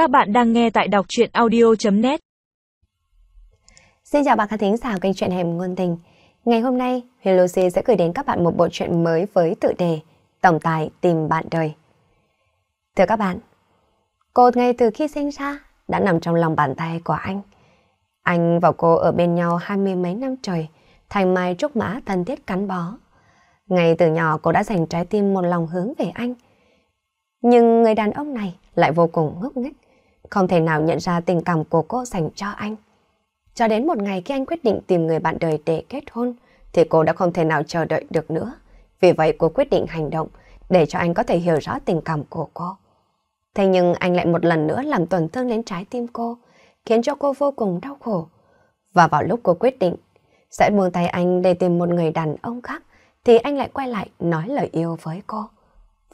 Các bạn đang nghe tại đọc truyện audio.net Xin chào bạn khán thính giả kênh truyện hẻm ngôn tình. Ngày hôm nay, Huyền Lucy sẽ gửi đến các bạn một bộ truyện mới với tự đề Tổng tài tìm bạn đời. Thưa các bạn, cô ngay từ khi sinh ra đã nằm trong lòng bàn tay của anh. Anh và cô ở bên nhau hai mươi mấy năm trời, thành mai trúc mã thân thiết cắn bó. Ngay từ nhỏ cô đã dành trái tim một lòng hướng về anh. Nhưng người đàn ông này lại vô cùng ngốc nghếch, không thể nào nhận ra tình cảm của cô dành cho anh. Cho đến một ngày khi anh quyết định tìm người bạn đời để kết hôn, thì cô đã không thể nào chờ đợi được nữa. Vì vậy cô quyết định hành động để cho anh có thể hiểu rõ tình cảm của cô. Thế nhưng anh lại một lần nữa làm tổn thương đến trái tim cô, khiến cho cô vô cùng đau khổ. Và vào lúc cô quyết định sẽ buông tay anh để tìm một người đàn ông khác, thì anh lại quay lại nói lời yêu với cô.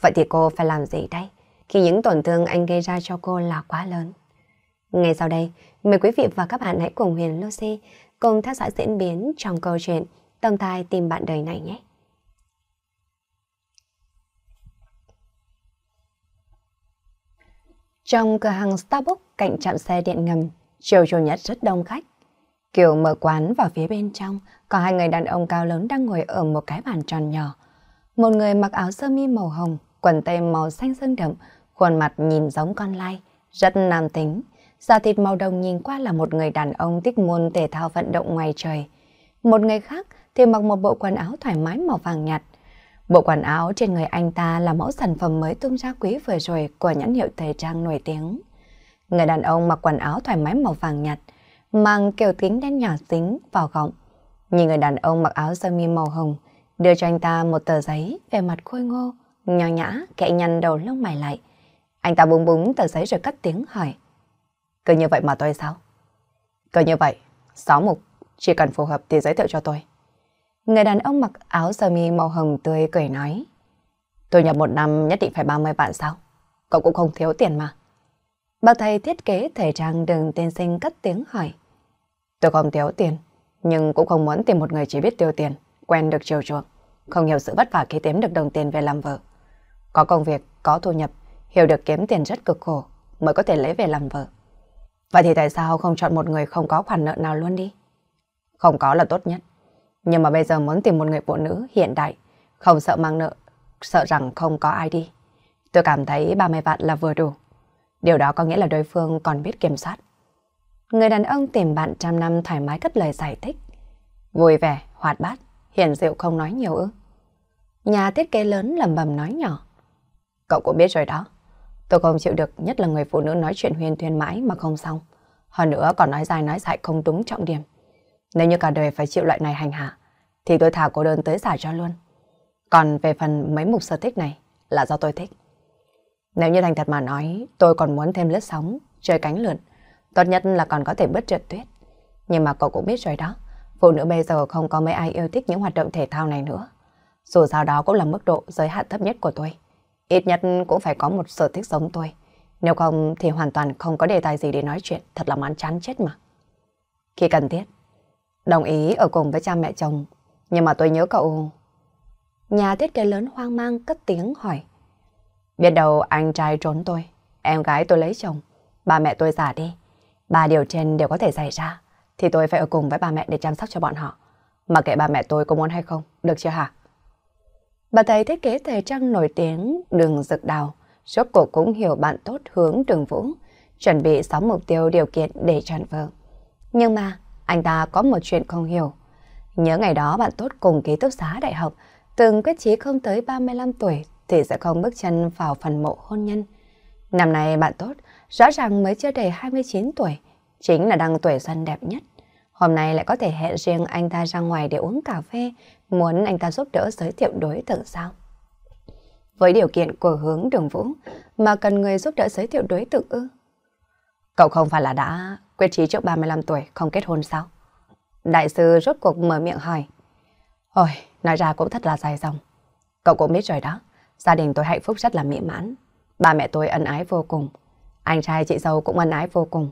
Vậy thì cô phải làm gì đây? Khi những tổn thương anh gây ra cho cô là quá lớn. Ngay sau đây, mời quý vị và các bạn hãy cùng Huyền Lucy cùng theo dõi diễn biến trong câu chuyện Tâm thai tìm bạn đời này nhé. Trong cửa hàng Starbucks cạnh trạm xe điện ngầm, chiều chủ nhật rất đông khách. Kiều mở quán vào phía bên trong, có hai người đàn ông cao lớn đang ngồi ở một cái bàn tròn nhỏ. Một người mặc áo sơ mi màu hồng, quần tây màu xanh sơn đậm, khuôn mặt nhìn giống con lai, rất nam tính. Da thịt màu đồng nhìn qua là một người đàn ông thích môn thể thao vận động ngoài trời. Một người khác thì mặc một bộ quần áo thoải mái màu vàng nhạt. Bộ quần áo trên người anh ta là mẫu sản phẩm mới tung ra quý vừa rồi của nhãn hiệu thời trang nổi tiếng. Người đàn ông mặc quần áo thoải mái màu vàng nhạt, mang kiểu kính đen nhỏ dính vào gọng. Nhìn người đàn ông mặc áo sơ mi màu hồng, đưa cho anh ta một tờ giấy về mặt khôi ngô, nho nhã, kẹ nhăn đầu lông mày lại. Anh ta búng búng tờ giấy rồi cất tiếng hỏi. Cứ như vậy mà tôi sao? Cứ như vậy, sáu mục, chỉ cần phù hợp thì giới thiệu cho tôi. Người đàn ông mặc áo sơ mi màu hồng tươi cười nói. Tôi nhập một năm nhất định phải 30 vạn sao? Cậu cũng không thiếu tiền mà. Bác thầy thiết kế thời trang đường tiên sinh cất tiếng hỏi. Tôi không thiếu tiền, nhưng cũng không muốn tìm một người chỉ biết tiêu tiền, quen được chiều chuộng, không hiểu sự vất vả khi kiếm được đồng tiền về làm vợ. Có công việc, có thu nhập, hiểu được kiếm tiền rất cực khổ mới có thể lấy về làm vợ. Vậy thì tại sao không chọn một người không có khoản nợ nào luôn đi? Không có là tốt nhất. Nhưng mà bây giờ muốn tìm một người phụ nữ hiện đại, không sợ mang nợ, sợ rằng không có ai đi. Tôi cảm thấy 30 vạn là vừa đủ. Điều đó có nghĩa là đối phương còn biết kiểm soát. Người đàn ông tìm bạn trăm năm thoải mái cất lời giải thích. Vui vẻ, hoạt bát, hiền diệu không nói nhiều ư. Nhà thiết kế lớn lầm bầm nói nhỏ. Cậu cũng biết rồi đó. Tôi không chịu được nhất là người phụ nữ nói chuyện huyên thuyên mãi mà không xong. Hơn nữa còn nói dài nói dại không đúng trọng điểm. Nếu như cả đời phải chịu loại này hành hạ, thì tôi thả cô đơn tới giải cho luôn. Còn về phần mấy mục sở thích này là do tôi thích. Nếu như thành thật mà nói, tôi còn muốn thêm lướt sóng, chơi cánh lượn. Tốt nhất là còn có thể bứt trượt tuyết. Nhưng mà cậu cũng biết rồi đó, phụ nữ bây giờ không có mấy ai yêu thích những hoạt động thể thao này nữa. Dù sao đó cũng là mức độ giới hạn thấp nhất của tôi. Ít nhất cũng phải có một sở thích giống tôi. Nếu không thì hoàn toàn không có đề tài gì để nói chuyện, thật là mán chán chết mà. Khi cần thiết, đồng ý ở cùng với cha mẹ chồng, nhưng mà tôi nhớ cậu... Nhà thiết kế lớn hoang mang cất tiếng hỏi. Biết đâu anh trai trốn tôi, em gái tôi lấy chồng, ba mẹ tôi già đi. Ba điều trên đều có thể xảy ra, thì tôi phải ở cùng với ba mẹ để chăm sóc cho bọn họ. Mà kệ ba mẹ tôi có muốn hay không, được chưa hả? Bà thầy thiết kế thời trang nổi tiếng đường dực đào, rốt cuộc cũng hiểu bạn tốt hướng đường vũ, chuẩn bị 6 mục tiêu điều kiện để chọn vợ. Nhưng mà, anh ta có một chuyện không hiểu. Nhớ ngày đó bạn tốt cùng ký túc xá đại học, từng quyết chí không tới 35 tuổi thì sẽ không bước chân vào phần mộ hôn nhân. Năm nay bạn tốt rõ ràng mới chưa đầy 29 tuổi, chính là đang tuổi xuân đẹp nhất. Hôm nay lại có thể hẹn riêng anh ta ra ngoài để uống cà phê, muốn anh ta giúp đỡ giới thiệu đối tượng sao? Với điều kiện của hướng đường vũ mà cần người giúp đỡ giới thiệu đối tượng ư? Cậu không phải là đã quyết chí trước 35 tuổi không kết hôn sao? Đại sư rốt cuộc mở miệng hỏi. Ôi, nói ra cũng thật là dài dòng. Cậu cũng biết rồi đó, gia đình tôi hạnh phúc rất là mỹ mãn. Ba mẹ tôi ân ái vô cùng. Anh trai chị dâu cũng ân ái vô cùng.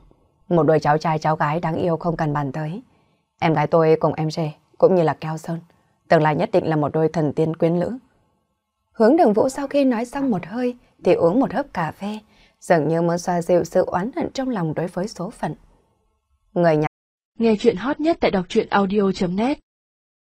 Một đôi cháu trai cháu gái đáng yêu không cần bàn tới. Em gái tôi cùng em rể cũng như là Keo Sơn. Tương lai nhất định là một đôi thần tiên quyến lữ. Hướng đường vũ sau khi nói xong một hơi thì uống một hớp cà phê, dường như muốn xoa dịu sự oán hận trong lòng đối với số phận. Người nhà Nghe chuyện hot nhất tại đọc truyện audio.net